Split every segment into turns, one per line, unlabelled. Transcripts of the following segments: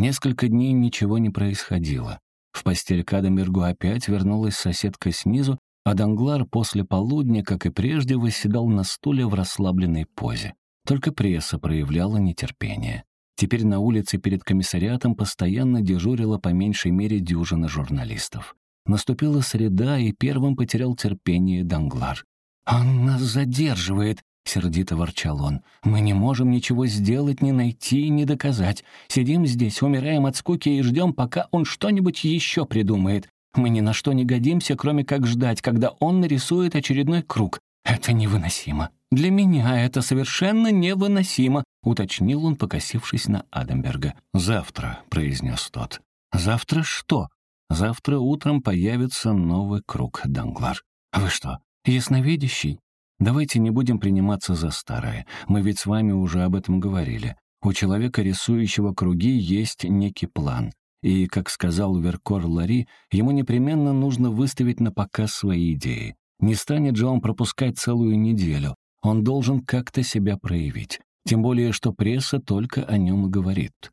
Несколько дней ничего не происходило. В постель к Адамбергу опять вернулась соседка снизу, а Данглар после полудня, как и прежде, восседал на стуле в расслабленной позе. Только пресса проявляла нетерпение. Теперь на улице перед комиссариатом постоянно дежурила по меньшей мере дюжина журналистов. Наступила среда, и первым потерял терпение Данглар. «Он нас задерживает», — сердито ворчал он. «Мы не можем ничего сделать, ни найти, ни доказать. Сидим здесь, умираем от скуки и ждем, пока он что-нибудь еще придумает. Мы ни на что не годимся, кроме как ждать, когда он нарисует очередной круг. Это невыносимо. Для меня это совершенно невыносимо», — уточнил он, покосившись на Адамберга. «Завтра», — произнес тот. «Завтра что?» «Завтра утром появится новый круг, Данглар». «Вы что, ясновидящий?» Давайте не будем приниматься за старое. Мы ведь с вами уже об этом говорили. У человека, рисующего круги, есть некий план. И, как сказал Веркор Лари, ему непременно нужно выставить на показ свои идеи. Не станет же он пропускать целую неделю. Он должен как-то себя проявить. Тем более, что пресса только о нем и говорит.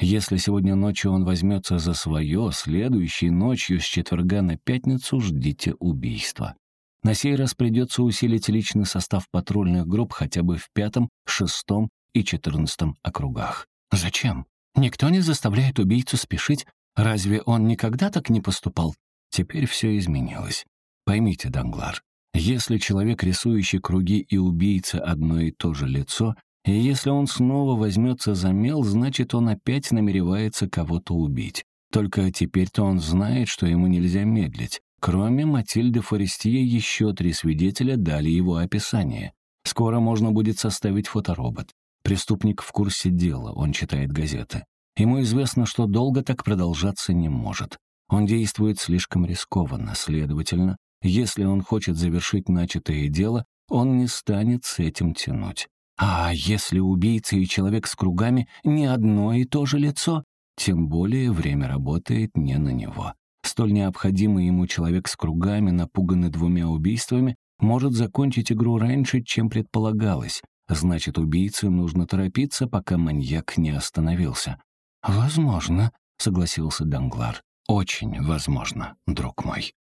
Если сегодня ночью он возьмется за свое, следующей ночью с четверга на пятницу ждите убийства. На сей раз придется усилить личный состав патрульных групп хотя бы в пятом, шестом и четырнадцатом округах. Зачем? Никто не заставляет убийцу спешить. Разве он никогда так не поступал? Теперь все изменилось. Поймите, Данглар, если человек, рисующий круги и убийца одно и то же лицо, и если он снова возьмется за мел, значит, он опять намеревается кого-то убить. Только теперь-то он знает, что ему нельзя медлить. Кроме Матильды Форестье, еще три свидетеля дали его описание. Скоро можно будет составить фоторобот. Преступник в курсе дела, он читает газеты. Ему известно, что долго так продолжаться не может. Он действует слишком рискованно, следовательно, если он хочет завершить начатое дело, он не станет с этим тянуть. А если убийца и человек с кругами не одно и то же лицо, тем более время работает не на него. Столь необходимый ему человек с кругами, напуганный двумя убийствами, может закончить игру раньше, чем предполагалось. Значит, убийце нужно торопиться, пока маньяк не остановился. «Возможно», — согласился Данглар. «Очень возможно, друг мой».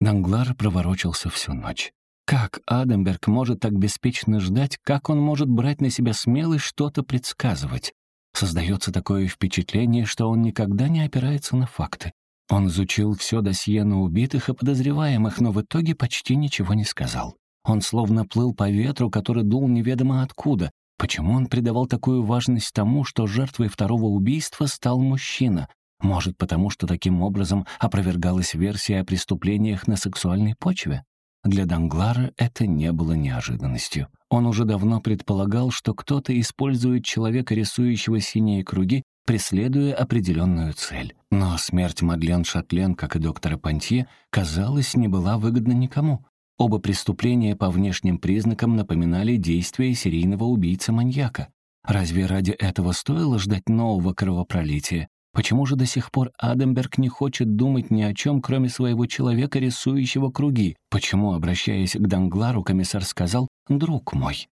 Данглар проворочился всю ночь. Как Адамберг может так беспечно ждать, как он может брать на себя смелость что-то предсказывать? Создается такое впечатление, что он никогда не опирается на факты. Он изучил все досье на убитых и подозреваемых, но в итоге почти ничего не сказал. Он словно плыл по ветру, который дул неведомо откуда. Почему он придавал такую важность тому, что жертвой второго убийства стал мужчина? Может, потому что таким образом опровергалась версия о преступлениях на сексуальной почве? Для Данглара это не было неожиданностью. Он уже давно предполагал, что кто-то использует человека, рисующего синие круги, преследуя определенную цель. Но смерть Мадлен Шатлен, как и доктора Пантье, казалось, не была выгодна никому. Оба преступления по внешним признакам напоминали действия серийного убийцы-маньяка. Разве ради этого стоило ждать нового кровопролития? Почему же до сих пор Адамберг не хочет думать ни о чем, кроме своего человека, рисующего круги? Почему, обращаясь к Данглару, комиссар сказал «друг мой»?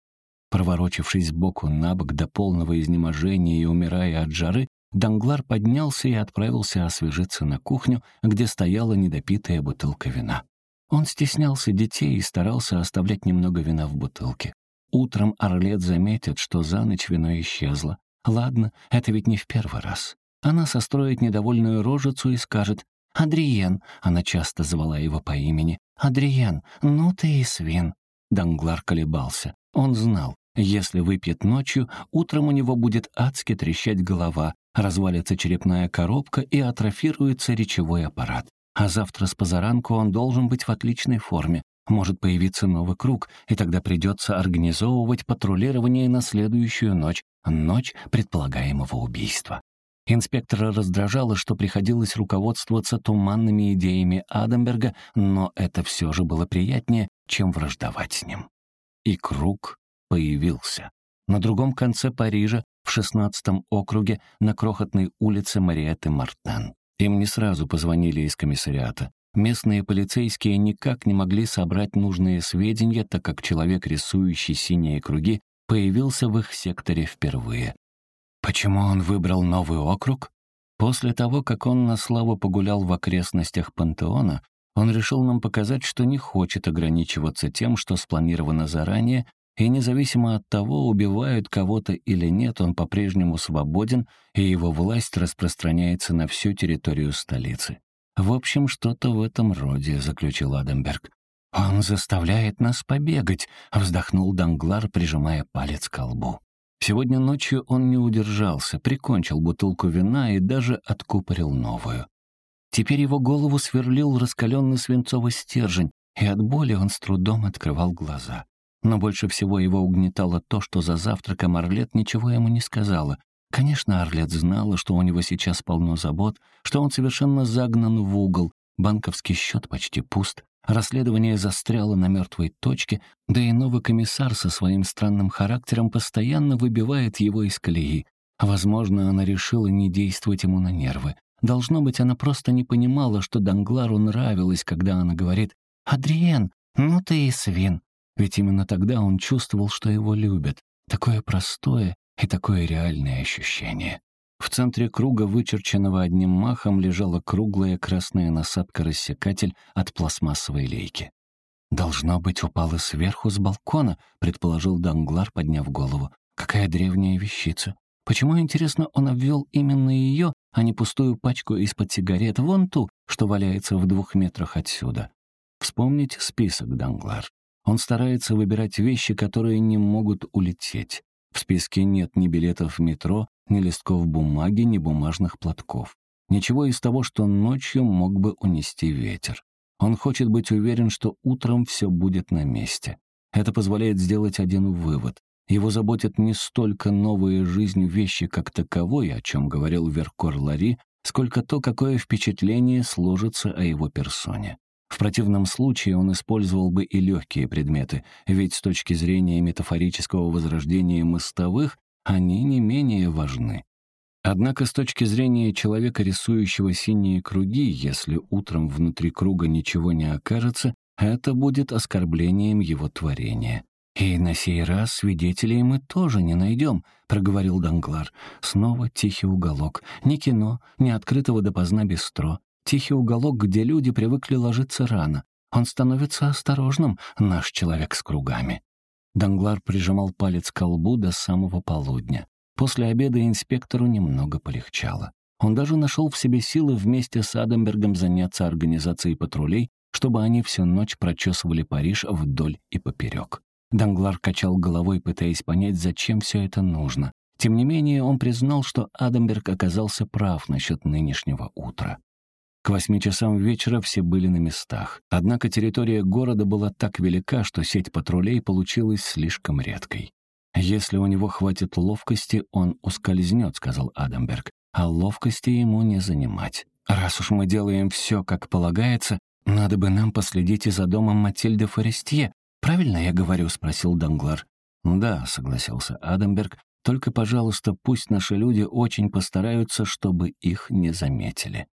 Проворочившись сбоку на бок до полного изнеможения и умирая от жары, Данглар поднялся и отправился освежиться на кухню, где стояла недопитая бутылка вина. Он стеснялся детей и старался оставлять немного вина в бутылке. Утром Орлет заметит, что за ночь вино исчезло. Ладно, это ведь не в первый раз. Она состроит недовольную рожицу и скажет «Адриен», она часто звала его по имени, «Адриен, ну ты и свин». Данглар колебался. Он знал, если выпьет ночью, утром у него будет адски трещать голова, развалится черепная коробка и атрофируется речевой аппарат. А завтра с позаранку он должен быть в отличной форме. Может появиться новый круг, и тогда придется организовывать патрулирование на следующую ночь, ночь предполагаемого убийства. Инспектора раздражало, что приходилось руководствоваться туманными идеями Адамберга, но это все же было приятнее, чем враждовать с ним и круг появился. На другом конце Парижа, в шестнадцатом округе, на крохотной улице Мариетты Мартен. Им не сразу позвонили из комиссариата. Местные полицейские никак не могли собрать нужные сведения, так как человек, рисующий синие круги, появился в их секторе впервые. Почему он выбрал новый округ? После того, как он на славу погулял в окрестностях пантеона, он решил нам показать, что не хочет ограничиваться тем, что спланировано заранее, и независимо от того, убивают кого-то или нет, он по-прежнему свободен, и его власть распространяется на всю территорию столицы. «В общем, что-то в этом роде», — заключил Адамберг. «Он заставляет нас побегать», — вздохнул Данглар, прижимая палец к лбу. Сегодня ночью он не удержался, прикончил бутылку вина и даже откупорил новую. Теперь его голову сверлил раскаленный свинцовый стержень, и от боли он с трудом открывал глаза. Но больше всего его угнетало то, что за завтраком Орлет ничего ему не сказала. Конечно, Орлет знала, что у него сейчас полно забот, что он совершенно загнан в угол, банковский счет почти пуст, расследование застряло на мертвой точке, да и новый комиссар со своим странным характером постоянно выбивает его из колеи. Возможно, она решила не действовать ему на нервы. Должно быть, она просто не понимала, что Данглару нравилось, когда она говорит «Адриен, ну ты и свин». Ведь именно тогда он чувствовал, что его любят. Такое простое и такое реальное ощущение. В центре круга, вычерченного одним махом, лежала круглая красная насадка-рассекатель от пластмассовой лейки. «Должно быть, упала сверху с балкона», — предположил Данглар, подняв голову. «Какая древняя вещица. Почему, интересно, он обвел именно ее, а не пустую пачку из-под сигарет, вон ту, что валяется в двух метрах отсюда? Вспомните список, Данглар. Он старается выбирать вещи, которые не могут улететь. В списке нет ни билетов в метро, ни листков бумаги, ни бумажных платков. Ничего из того, что ночью мог бы унести ветер. Он хочет быть уверен, что утром все будет на месте. Это позволяет сделать один вывод. Его заботят не столько новые жизнь вещи как таковой, о чем говорил Веркор Лари, сколько то, какое впечатление сложится о его персоне. В противном случае он использовал бы и легкие предметы, ведь с точки зрения метафорического возрождения мостовых они не менее важны. Однако с точки зрения человека, рисующего синие круги, если утром внутри круга ничего не окажется, это будет оскорблением его творения. «И на сей раз свидетелей мы тоже не найдем», — проговорил Данглар. Снова тихий уголок. Ни кино, ни открытого допоздна бистро. Тихий уголок, где люди привыкли ложиться рано. Он становится осторожным, наш человек с кругами. Данглар прижимал палец к лбу до самого полудня. После обеда инспектору немного полегчало. Он даже нашел в себе силы вместе с Адамбергом заняться организацией патрулей, чтобы они всю ночь прочесывали Париж вдоль и поперек. Данглар качал головой, пытаясь понять, зачем все это нужно. Тем не менее, он признал, что Адамберг оказался прав насчет нынешнего утра. К восьми часам вечера все были на местах. Однако территория города была так велика, что сеть патрулей получилась слишком редкой. «Если у него хватит ловкости, он ускользнет», — сказал Адамберг. «А ловкости ему не занимать. Раз уж мы делаем все, как полагается, надо бы нам последить и за домом Матильды Форестье, «Правильно я говорю?» — спросил Данглар. «Да», — согласился Адамберг, «только, пожалуйста, пусть наши люди очень постараются, чтобы их не заметили».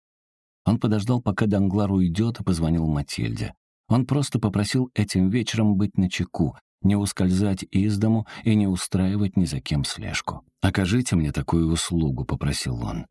Он подождал, пока Данглар уйдет, и позвонил Матильде. Он просто попросил этим вечером быть начеку, не ускользать из дому и не устраивать ни за кем слежку. «Окажите мне такую услугу», — попросил он.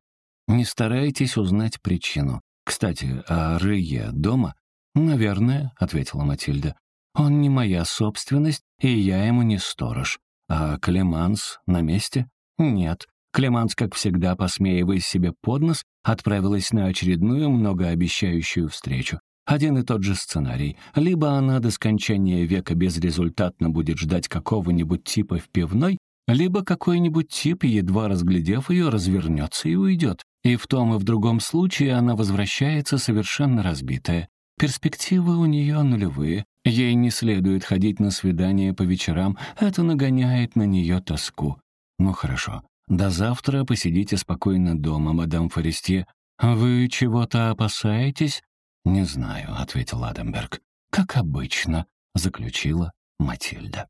«Не старайтесь узнать причину. Кстати, а Рые дома?» «Наверное», — ответила Матильда. Он не моя собственность, и я ему не сторож. А Клеманс на месте? Нет. Клеманс, как всегда, посмеиваясь себе под нос, отправилась на очередную многообещающую встречу. Один и тот же сценарий. Либо она до скончания века безрезультатно будет ждать какого-нибудь типа в пивной, либо какой-нибудь тип, едва разглядев ее, развернется и уйдет. И в том и в другом случае она возвращается совершенно разбитая. Перспективы у нее нулевые. Ей не следует ходить на свидания по вечерам, это нагоняет на нее тоску. Ну хорошо, до завтра посидите спокойно дома, мадам Форестье. Вы чего-то опасаетесь? Не знаю, ответил Адамберг. Как обычно, заключила Матильда.